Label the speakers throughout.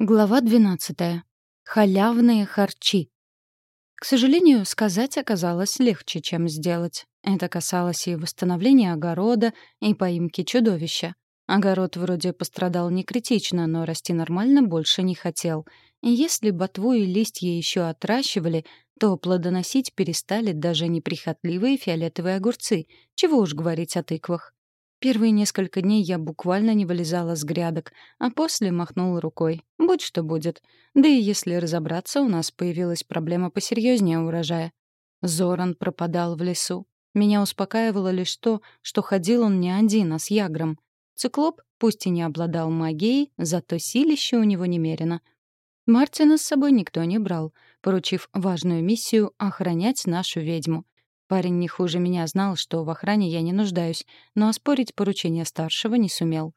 Speaker 1: Глава 12. Халявные харчи. К сожалению, сказать оказалось легче, чем сделать. Это касалось и восстановления огорода, и поимки чудовища. Огород вроде пострадал не критично, но расти нормально больше не хотел. И если ботву и листья еще отращивали, то плодоносить перестали даже неприхотливые фиолетовые огурцы. Чего уж говорить о тыквах. Первые несколько дней я буквально не вылезала с грядок, а после махнула рукой. Будь что будет. Да и если разобраться, у нас появилась проблема посерьезнее урожая. Зоран пропадал в лесу. Меня успокаивало лишь то, что ходил он не один, а с ягром. Циклоп, пусть и не обладал магией, зато силище у него немерено. Мартина с собой никто не брал, поручив важную миссию охранять нашу ведьму. Парень не хуже меня знал, что в охране я не нуждаюсь, но оспорить поручение старшего не сумел.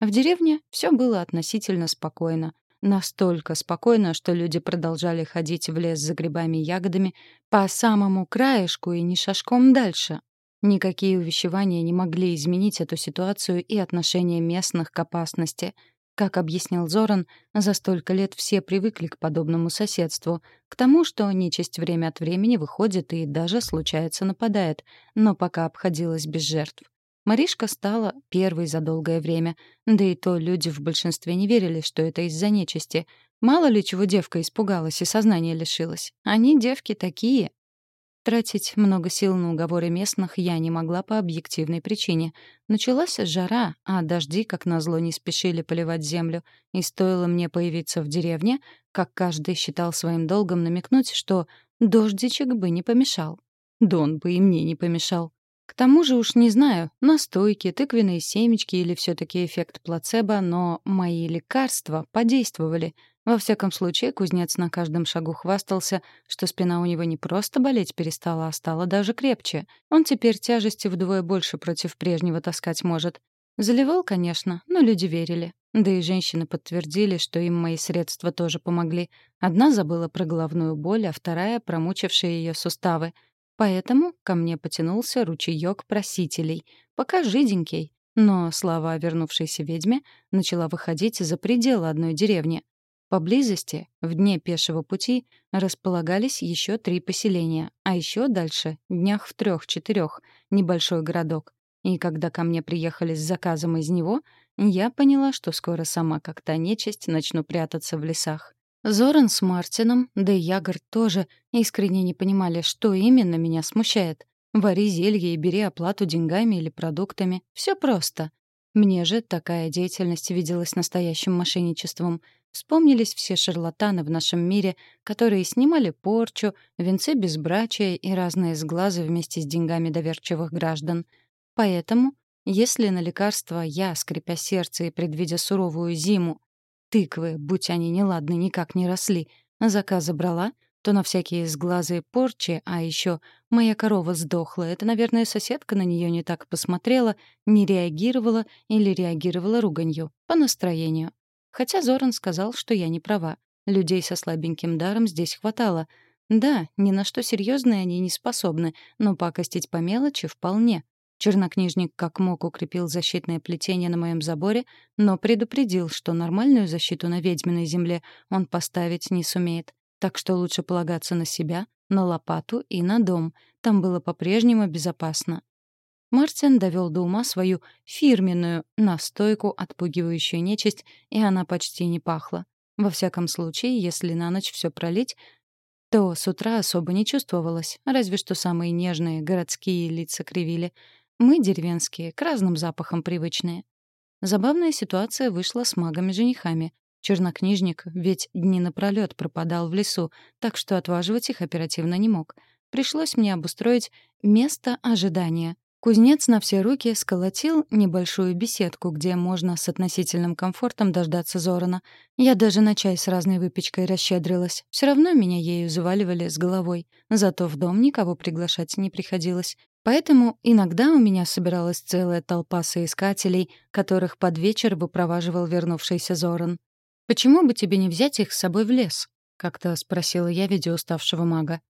Speaker 1: В деревне все было относительно спокойно. Настолько спокойно, что люди продолжали ходить в лес за грибами и ягодами по самому краешку и не шажком дальше. Никакие увещевания не могли изменить эту ситуацию и отношение местных к опасности — как объяснил Зоран, за столько лет все привыкли к подобному соседству, к тому, что нечисть время от времени выходит и даже, случается, нападает, но пока обходилась без жертв. Маришка стала первой за долгое время, да и то люди в большинстве не верили, что это из-за нечисти. Мало ли чего девка испугалась и сознание лишилась. Они, девки, такие, Тратить много сил на уговоры местных я не могла по объективной причине. Началась жара, а дожди, как назло, не спешили поливать землю. И стоило мне появиться в деревне, как каждый считал своим долгом намекнуть, что дождичек бы не помешал. Дон бы и мне не помешал. К тому же уж не знаю, настойки, тыквенные семечки или все таки эффект плацебо, но мои лекарства подействовали — во всяком случае, кузнец на каждом шагу хвастался, что спина у него не просто болеть перестала, а стала даже крепче. Он теперь тяжести вдвое больше против прежнего таскать может. Заливал, конечно, но люди верили. Да и женщины подтвердили, что им мои средства тоже помогли. Одна забыла про головную боль, а вторая — промучившие ее суставы. Поэтому ко мне потянулся ручеёк просителей. Пока жиденький. Но слава о вернувшейся ведьме начала выходить за пределы одной деревни. Поблизости, в дне пешего пути, располагались еще три поселения, а еще дальше, днях в трех-четырех, небольшой городок. И когда ко мне приехали с заказом из него, я поняла, что скоро сама как то нечисть начну прятаться в лесах. Зоран с Мартином, да и Ягор тоже, искренне не понимали, что именно меня смущает. Вари зелье и бери оплату деньгами или продуктами. Все просто. Мне же такая деятельность виделась настоящим мошенничеством — Вспомнились все шарлатаны в нашем мире, которые снимали порчу, венцы безбрачия и разные сглазы вместе с деньгами доверчивых граждан. Поэтому, если на лекарства я, скрипя сердце и предвидя суровую зиму, тыквы, будь они неладны, никак не росли, заказы брала, то на всякие сглазы порчи, а еще моя корова сдохла, это, наверное, соседка на нее не так посмотрела, не реагировала или реагировала руганью, по настроению. Хотя Зоран сказал, что я не права. Людей со слабеньким даром здесь хватало. Да, ни на что серьезное они не способны, но пакостить по мелочи вполне. Чернокнижник как мог укрепил защитное плетение на моем заборе, но предупредил, что нормальную защиту на ведьминой земле он поставить не сумеет. Так что лучше полагаться на себя, на лопату и на дом. Там было по-прежнему безопасно. Мартин довел до ума свою фирменную настойку, отпугивающую нечисть, и она почти не пахла. Во всяком случае, если на ночь все пролить, то с утра особо не чувствовалось, разве что самые нежные городские лица кривили. Мы, деревенские, к разным запахам привычные. Забавная ситуация вышла с магами-женихами. Чернокнижник ведь дни напролёт пропадал в лесу, так что отваживать их оперативно не мог. Пришлось мне обустроить место ожидания — Кузнец на все руки сколотил небольшую беседку, где можно с относительным комфортом дождаться Зорана. Я даже на чай с разной выпечкой расщедрилась. Все равно меня ею заваливали с головой. Зато в дом никого приглашать не приходилось. Поэтому иногда у меня собиралась целая толпа соискателей, которых под вечер выпроваживал вернувшийся Зоран. «Почему бы тебе не взять их с собой в лес?» — как-то спросила я, видя уставшего мага.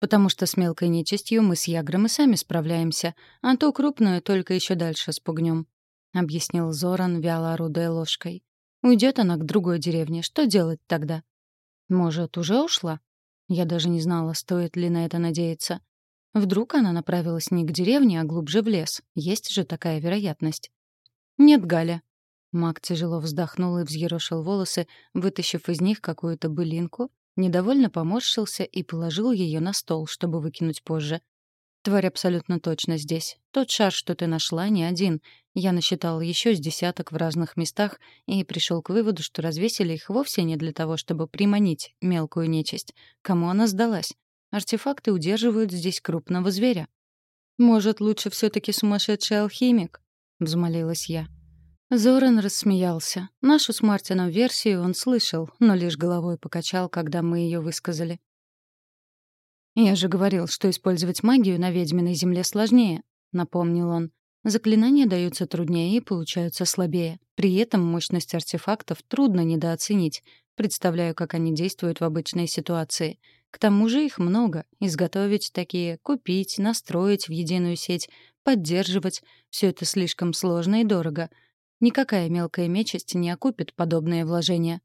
Speaker 1: Потому что с мелкой нечистью мы с Ягром и сами справляемся, а ту крупную только еще дальше спугнем», — объяснил Зоран, вяло орудуя ложкой. Уйдет она к другой деревне, что делать тогда? Может, уже ушла? Я даже не знала, стоит ли на это надеяться. Вдруг она направилась не к деревне, а глубже в лес. Есть же такая вероятность. «Нет, Галя». Мак тяжело вздохнул и взъерошил волосы, вытащив из них какую-то былинку, недовольно поморщился и положил ее на стол, чтобы выкинуть позже. Тварь абсолютно точно здесь. Тот шар, что ты нашла, не один. Я насчитал еще с десяток в разных местах и пришел к выводу, что развесили их вовсе не для того, чтобы приманить мелкую нечисть. Кому она сдалась? Артефакты удерживают здесь крупного зверя. «Может, лучше все таки сумасшедший алхимик?» — взмолилась я. Зоран рассмеялся. Нашу с Мартином версию он слышал, но лишь головой покачал, когда мы ее высказали. «Я же говорил, что использовать магию на ведьминой земле сложнее», — напомнил он. «Заклинания даются труднее и получаются слабее. При этом мощность артефактов трудно недооценить. Представляю, как они действуют в обычной ситуации. К тому же их много. Изготовить такие, купить, настроить в единую сеть, поддерживать — все это слишком сложно и дорого. Никакая мелкая мечесть не окупит подобные вложения».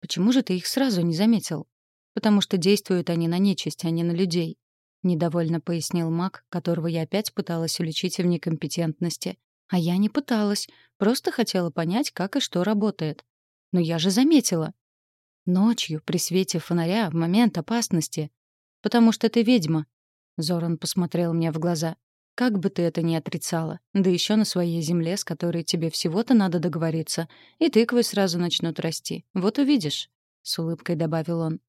Speaker 1: «Почему же ты их сразу не заметил?» потому что действуют они на нечисть, а не на людей», — недовольно пояснил маг, которого я опять пыталась уличить в некомпетентности. А я не пыталась, просто хотела понять, как и что работает. Но я же заметила. Ночью, при свете фонаря, в момент опасности. «Потому что ты ведьма», — Зоран посмотрел мне в глаза. «Как бы ты это ни отрицала, да еще на своей земле, с которой тебе всего-то надо договориться, и тыквы сразу начнут расти. Вот увидишь», — с улыбкой добавил он.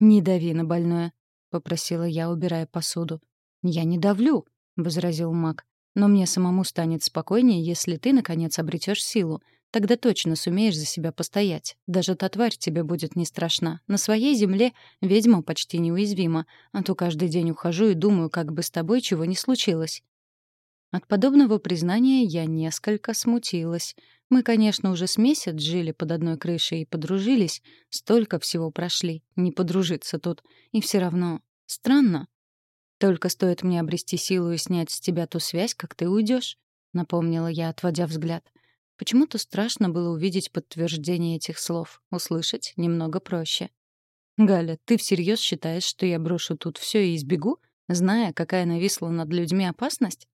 Speaker 1: «Не дави на больное», — попросила я, убирая посуду. «Я не давлю», — возразил маг. «Но мне самому станет спокойнее, если ты, наконец, обретешь силу. Тогда точно сумеешь за себя постоять. Даже та тварь тебе будет не страшна. На своей земле ведьма почти неуязвима, а то каждый день ухожу и думаю, как бы с тобой чего не случилось». От подобного признания я несколько смутилась. Мы, конечно, уже с месяц жили под одной крышей и подружились. Столько всего прошли. Не подружиться тут. И все равно странно. Только стоит мне обрести силу и снять с тебя ту связь, как ты уйдешь, напомнила я, отводя взгляд. Почему-то страшно было увидеть подтверждение этих слов. Услышать немного проще. «Галя, ты всерьез считаешь, что я брошу тут все и избегу, зная, какая нависла над людьми опасность?»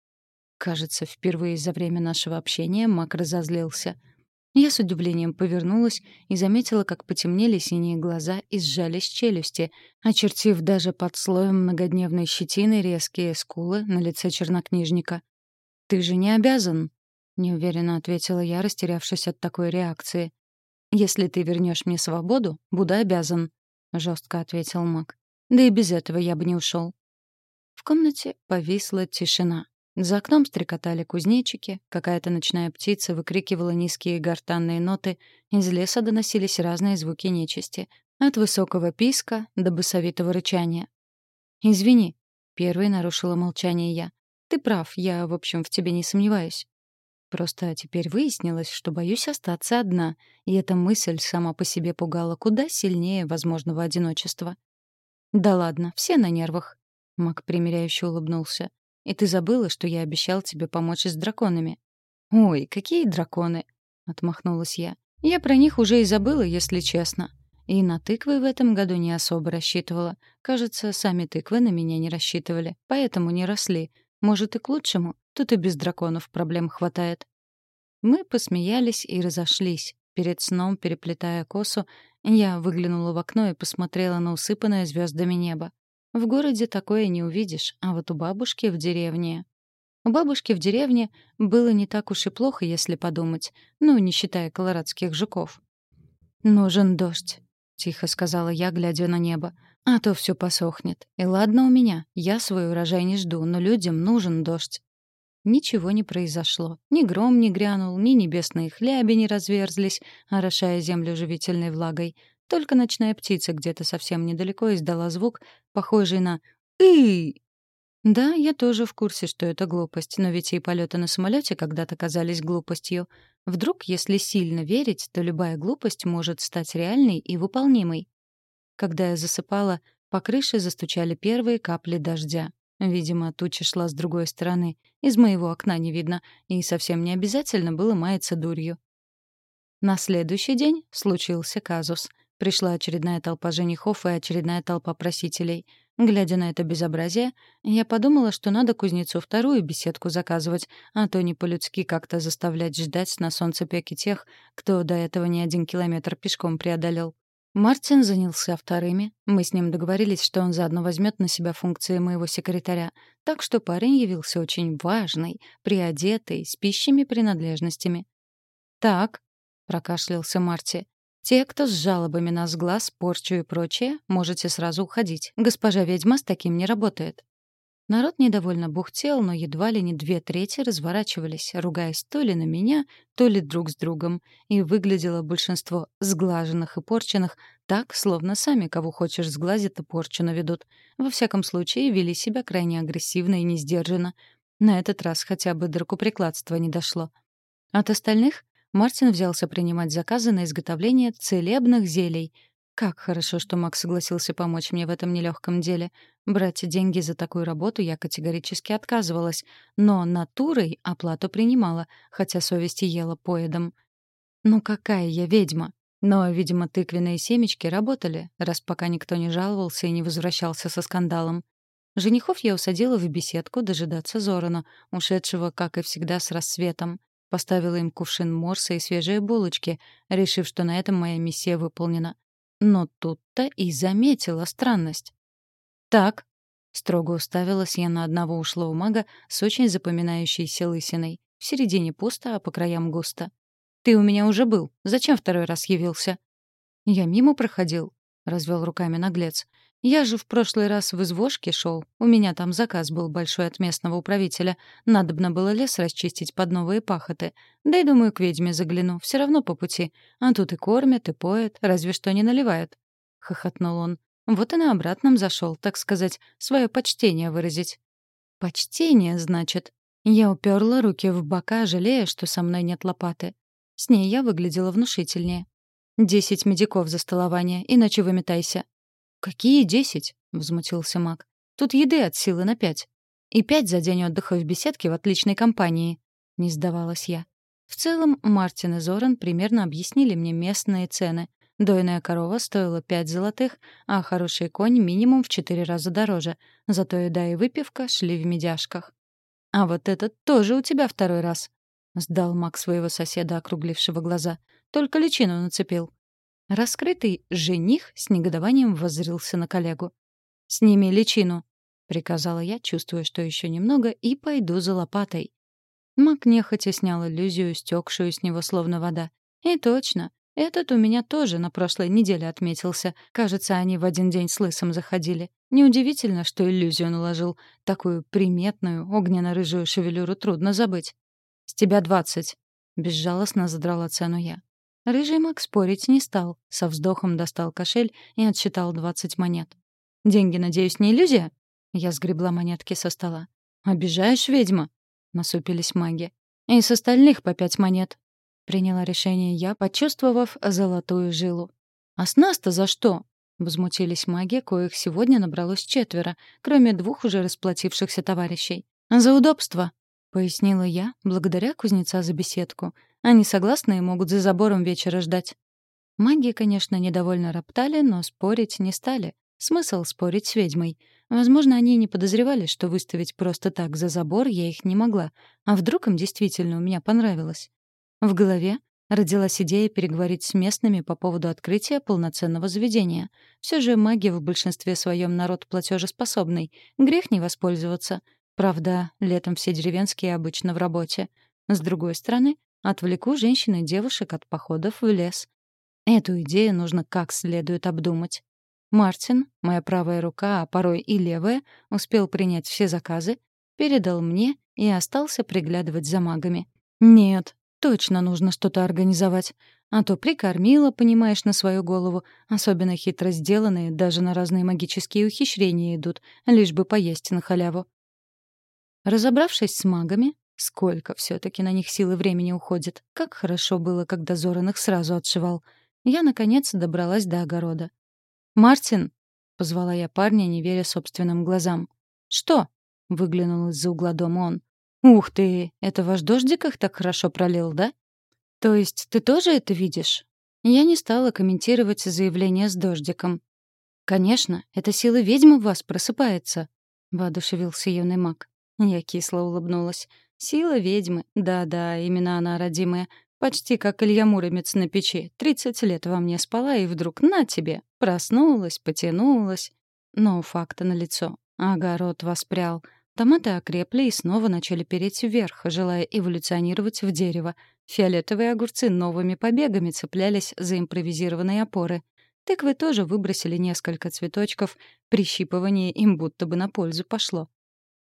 Speaker 1: Кажется, впервые за время нашего общения Мак разозлился. Я с удивлением повернулась и заметила, как потемнели синие глаза и сжались челюсти, очертив даже под слоем многодневной щетины резкие скулы на лице чернокнижника. «Ты же не обязан», — неуверенно ответила я, растерявшись от такой реакции. «Если ты вернешь мне свободу, буду обязан», — жестко ответил Мак. «Да и без этого я бы не ушел. В комнате повисла тишина. За окном стрекотали кузнечики, какая-то ночная птица выкрикивала низкие гортанные ноты, из леса доносились разные звуки нечисти, от высокого писка до басовитого рычания. «Извини», — первой нарушила молчание я. «Ты прав, я, в общем, в тебе не сомневаюсь». Просто теперь выяснилось, что боюсь остаться одна, и эта мысль сама по себе пугала куда сильнее возможного одиночества. «Да ладно, все на нервах», — Мак примиряюще улыбнулся. И ты забыла, что я обещал тебе помочь с драконами». «Ой, какие драконы!» — отмахнулась я. «Я про них уже и забыла, если честно. И на тыквы в этом году не особо рассчитывала. Кажется, сами тыквы на меня не рассчитывали, поэтому не росли. Может, и к лучшему. Тут и без драконов проблем хватает». Мы посмеялись и разошлись. Перед сном, переплетая косу, я выглянула в окно и посмотрела на усыпанное звездами небо. В городе такое не увидишь, а вот у бабушки в деревне... У бабушки в деревне было не так уж и плохо, если подумать, ну, не считая колорадских жуков. «Нужен дождь», — тихо сказала я, глядя на небо. «А то все посохнет. И ладно у меня, я свой урожай не жду, но людям нужен дождь». Ничего не произошло. Ни гром не грянул, ни небесные хляби не разверзлись, орошая землю живительной влагой. Только ночная птица где-то совсем недалеко издала звук, похожий на «ы». Да, я тоже в курсе, что это глупость, но ведь и полеты на самолете когда-то казались глупостью. Вдруг, если сильно верить, то любая глупость может стать реальной и выполнимой. Когда я засыпала, по крыше застучали первые капли дождя. Видимо, туча шла с другой стороны. Из моего окна не видно, и совсем не обязательно было маяться дурью. На следующий день случился казус. Пришла очередная толпа женихов и очередная толпа просителей. Глядя на это безобразие, я подумала, что надо кузнецу вторую беседку заказывать, а то не по-людски как-то заставлять ждать на солнцепёке тех, кто до этого не один километр пешком преодолел. Мартин занялся вторыми. Мы с ним договорились, что он заодно возьмет на себя функции моего секретаря. Так что парень явился очень важный, приодетый, с пищими принадлежностями. «Так», — прокашлялся Марти, — «те, кто с жалобами на сглаз, порчу и прочее, можете сразу уходить. Госпожа ведьма с таким не работает». Народ недовольно бухтел, но едва ли не две трети разворачивались, ругаясь то ли на меня, то ли друг с другом, и выглядело большинство сглаженных и порченных так, словно сами кого хочешь сглазят и порчу наведут. Во всяком случае, вели себя крайне агрессивно и несдержанно. На этот раз хотя бы до рукоприкладства не дошло. От остальных Мартин взялся принимать заказы на изготовление целебных зелий — как хорошо, что Макс согласился помочь мне в этом нелегком деле. Брать деньги за такую работу я категорически отказывалась, но натурой оплату принимала, хотя совесть ела поедом. Ну какая я ведьма? Но, видимо, тыквенные семечки работали, раз пока никто не жаловался и не возвращался со скандалом. Женихов я усадила в беседку дожидаться Зорана, ушедшего, как и всегда, с рассветом. Поставила им кувшин морса и свежие булочки, решив, что на этом моя миссия выполнена. Но тут-то и заметила странность. «Так», — строго уставилась я на одного ушлого мага с очень запоминающейся лысиной. В середине пусто, а по краям густо. «Ты у меня уже был. Зачем второй раз явился?» «Я мимо проходил», — развел руками наглец. Я же в прошлый раз в извозке шел. У меня там заказ был большой от местного управителя. Надобно было лес расчистить под новые пахоты. Да и, думаю, к ведьме загляну. Все равно по пути. А тут и кормят, и поят, разве что не наливают. Хохотнул он. Вот и на обратном зашел, так сказать, свое почтение выразить. Почтение, значит. Я уперла руки в бока, жалея, что со мной нет лопаты. С ней я выглядела внушительнее. «Десять медиков за столование, иначе выметайся», «Какие десять?» — возмутился Мак. «Тут еды от силы на пять. И пять за день отдыха в беседке в отличной компании», — не сдавалась я. В целом, Мартин и Зоран примерно объяснили мне местные цены. Дойная корова стоила пять золотых, а хороший конь минимум в четыре раза дороже. Зато еда и выпивка шли в медяшках. «А вот этот тоже у тебя второй раз», — сдал Мак своего соседа, округлившего глаза. «Только личину нацепил. Раскрытый жених с негодованием воззрился на коллегу. «Сними личину», — приказала я, чувствуя, что еще немного, и пойду за лопатой. Мак нехотя снял иллюзию, стекшую с него словно вода. И точно, этот у меня тоже на прошлой неделе отметился. Кажется, они в один день с лысым заходили. Неудивительно, что иллюзию наложил. Такую приметную, огненно-рыжую шевелюру трудно забыть. «С тебя двадцать», — безжалостно задрала цену я. Рыжий маг спорить не стал, со вздохом достал кошель и отсчитал двадцать монет. «Деньги, надеюсь, не иллюзия?» Я сгребла монетки со стола. «Обижаешь, ведьма?» — насупились маги. «И с остальных по пять монет». Приняла решение я, почувствовав золотую жилу. «А с нас-то за что?» — возмутились маги, коих сегодня набралось четверо, кроме двух уже расплатившихся товарищей. «За удобство», — пояснила я, благодаря кузнеца за беседку. Они согласны и могут за забором вечера ждать. Маги, конечно, недовольно роптали, но спорить не стали. Смысл спорить с ведьмой. Возможно, они не подозревали, что выставить просто так за забор я их не могла. А вдруг им действительно у меня понравилось? В голове родилась идея переговорить с местными по поводу открытия полноценного заведения. Все же маги в большинстве своем народ платежеспособный. Грех не воспользоваться. Правда, летом все деревенские обычно в работе. С другой стороны, Отвлеку женщин и девушек от походов в лес. Эту идею нужно как следует обдумать. Мартин, моя правая рука, а порой и левая, успел принять все заказы, передал мне и остался приглядывать за магами. Нет, точно нужно что-то организовать. А то прикормила, понимаешь, на свою голову. Особенно хитро сделанные, даже на разные магические ухищрения идут, лишь бы поесть на халяву. Разобравшись с магами, Сколько все-таки на них силы времени уходит. Как хорошо было, когда Зоран их сразу отшивал. Я, наконец, добралась до огорода. «Мартин!» — позвала я парня, не веря собственным глазам. «Что?» — выглянул из-за угла дома он. «Ух ты! Это ваш дождик их так хорошо пролил, да?» «То есть ты тоже это видишь?» Я не стала комментировать заявление с дождиком. «Конечно, эта сила ведьмы в вас просыпается», — воодушевился юный маг. Я кисло улыбнулась. «Сила ведьмы. Да-да, именно она родимая. Почти как Илья Муромец на печи. Тридцать лет во мне спала, и вдруг на тебе. Проснулась, потянулась. Но факты налицо. Огород воспрял. Томаты окрепли и снова начали переть вверх, желая эволюционировать в дерево. Фиолетовые огурцы новыми побегами цеплялись за импровизированные опоры. Тыквы тоже выбросили несколько цветочков, прищипывание им будто бы на пользу пошло.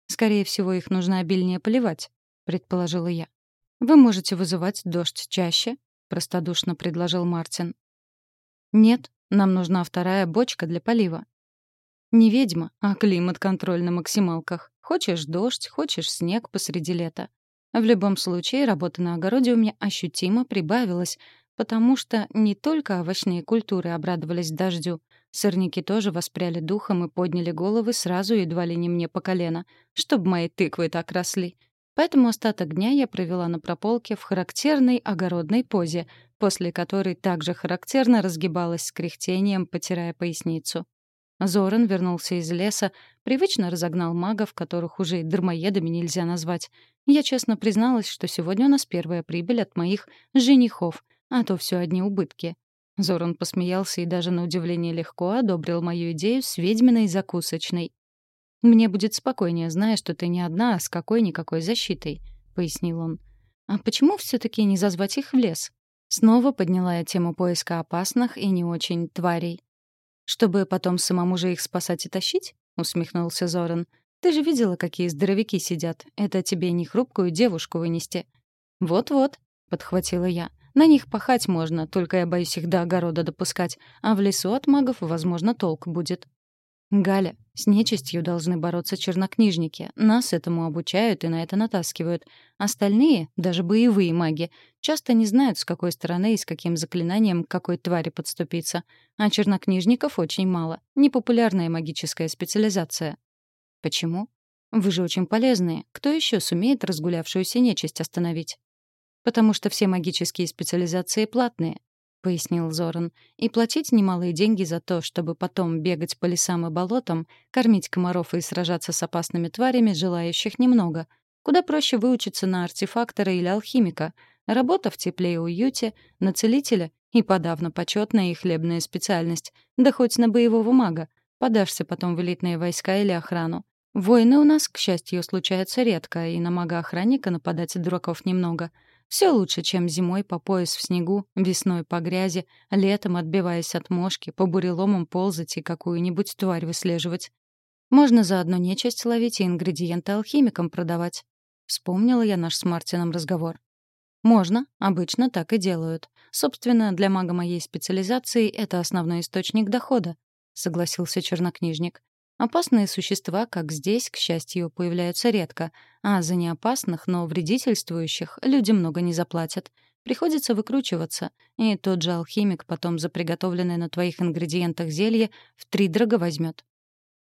Speaker 1: «Скорее всего, их нужно обильнее поливать», — предположила я. «Вы можете вызывать дождь чаще», — простодушно предложил Мартин. «Нет, нам нужна вторая бочка для полива». «Не ведьма, а климат-контроль на максималках. Хочешь дождь, хочешь снег посреди лета. В любом случае, работа на огороде у меня ощутимо прибавилась, потому что не только овощные культуры обрадовались дождю. Сорняки тоже воспряли духом и подняли головы сразу едва ли не мне по колено, чтобы мои тыквы так росли. Поэтому остаток дня я провела на прополке в характерной огородной позе, после которой также характерно разгибалась с кряхтением, потирая поясницу. Зоран вернулся из леса, привычно разогнал магов, которых уже и дармоедами нельзя назвать. Я честно призналась, что сегодня у нас первая прибыль от моих женихов, а то все одни убытки. Зоран посмеялся и даже на удивление легко одобрил мою идею с ведьминой закусочной. «Мне будет спокойнее, зная, что ты не одна, а с какой-никакой защитой», — пояснил он. «А почему все таки не зазвать их в лес?» Снова подняла я тему поиска опасных и не очень тварей. «Чтобы потом самому же их спасать и тащить?» — усмехнулся Зоран. «Ты же видела, какие здоровяки сидят. Это тебе не хрупкую девушку вынести». «Вот-вот», — подхватила я. «На них пахать можно, только я боюсь их до огорода допускать, а в лесу от магов, возможно, толк будет». «Галя, с нечистью должны бороться чернокнижники. Нас этому обучают и на это натаскивают. Остальные, даже боевые маги, часто не знают, с какой стороны и с каким заклинанием к какой твари подступиться. А чернокнижников очень мало. Непопулярная магическая специализация. Почему? Вы же очень полезные. Кто еще сумеет разгулявшуюся нечисть остановить? Потому что все магические специализации платные пояснил Зоран, и платить немалые деньги за то, чтобы потом бегать по лесам и болотам, кормить комаров и сражаться с опасными тварями, желающих немного. Куда проще выучиться на артефактора или алхимика, работа в тепле и уюте, на целителя и подавно почетная и хлебная специальность, да хоть на боевого мага. Подашься потом в элитные войска или охрану. Войны у нас, к счастью, случаются редко, и на мага-охранника нападать дураков немного — все лучше, чем зимой по пояс в снегу, весной по грязи, летом отбиваясь от мошки, по буреломам ползать и какую-нибудь тварь выслеживать. Можно заодно нечисть ловить и ингредиенты алхимикам продавать. Вспомнила я наш с Мартином разговор. Можно, обычно так и делают. Собственно, для мага моей специализации это основной источник дохода, согласился чернокнижник. Опасные существа, как здесь, к счастью, появляются редко, а за неопасных, но вредительствующих люди много не заплатят. Приходится выкручиваться, и тот же алхимик потом за приготовленное на твоих ингредиентах зелье втридорого возьмет.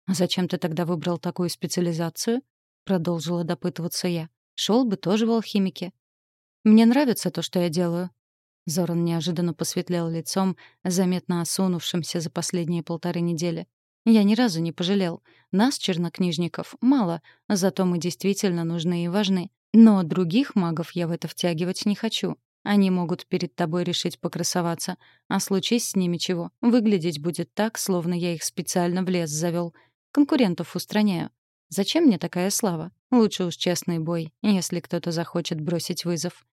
Speaker 1: «А зачем ты тогда выбрал такую специализацию?» — продолжила допытываться я. Шел бы тоже в алхимике. «Мне нравится то, что я делаю». Зоран неожиданно посветлел лицом, заметно осунувшимся за последние полторы недели. Я ни разу не пожалел. Нас, чернокнижников, мало, зато мы действительно нужны и важны. Но других магов я в это втягивать не хочу. Они могут перед тобой решить покрасоваться, а случись с ними чего, выглядеть будет так, словно я их специально в лес завел. Конкурентов устраняю. Зачем мне такая слава? Лучше уж честный бой, если кто-то захочет бросить вызов.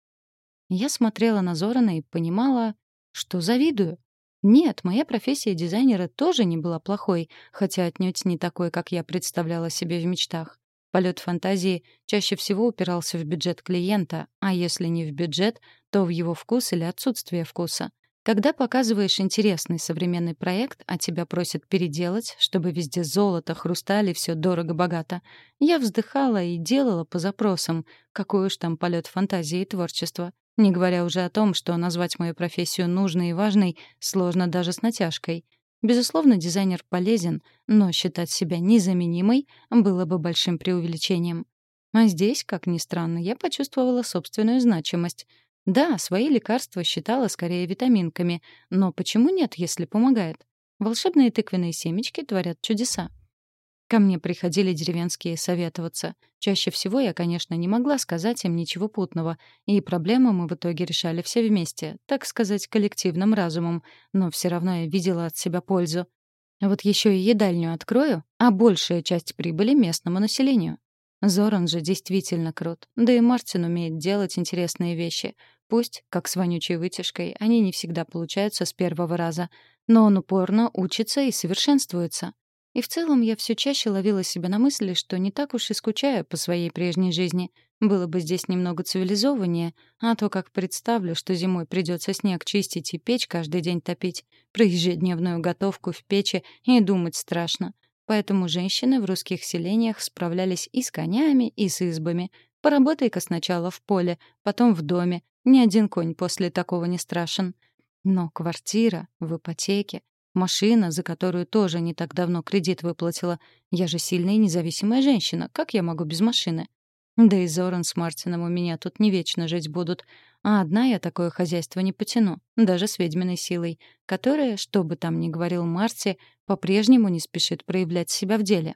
Speaker 1: Я смотрела на Зорана и понимала, что завидую. Нет, моя профессия дизайнера тоже не была плохой, хотя отнюдь не такой, как я представляла себе в мечтах. Полет фантазии чаще всего упирался в бюджет клиента, а если не в бюджет, то в его вкус или отсутствие вкуса. Когда показываешь интересный современный проект, а тебя просят переделать, чтобы везде золото, хрусталь и все дорого-богато, я вздыхала и делала по запросам, какой уж там полет фантазии и творчества. Не говоря уже о том, что назвать мою профессию нужной и важной сложно даже с натяжкой. Безусловно, дизайнер полезен, но считать себя незаменимой было бы большим преувеличением. А здесь, как ни странно, я почувствовала собственную значимость. Да, свои лекарства считала скорее витаминками, но почему нет, если помогает? Волшебные тыквенные семечки творят чудеса. Ко мне приходили деревенские советоваться. Чаще всего я, конечно, не могла сказать им ничего путного, и проблему мы в итоге решали все вместе, так сказать, коллективным разумом, но все равно я видела от себя пользу. Вот еще и едальню открою, а большая часть прибыли местному населению. Зоран же действительно крут. Да и Мартин умеет делать интересные вещи. Пусть, как с вонючей вытяжкой, они не всегда получаются с первого раза, но он упорно учится и совершенствуется. И в целом я все чаще ловила себя на мысли, что не так уж и скучаю по своей прежней жизни. Было бы здесь немного цивилизованнее, а то как представлю, что зимой придется снег чистить и печь каждый день топить, про ежедневную готовку в печи и думать страшно. Поэтому женщины в русских селениях справлялись и с конями, и с избами. Поработай-ка сначала в поле, потом в доме. Ни один конь после такого не страшен. Но квартира в ипотеке, машина, за которую тоже не так давно кредит выплатила. Я же сильная и независимая женщина. Как я могу без машины? Да и Зоран с Мартином у меня тут не вечно жить будут. А одна я такое хозяйство не потяну, даже с ведьминой силой, которая, что бы там ни говорил Марти, по-прежнему не спешит проявлять себя в деле.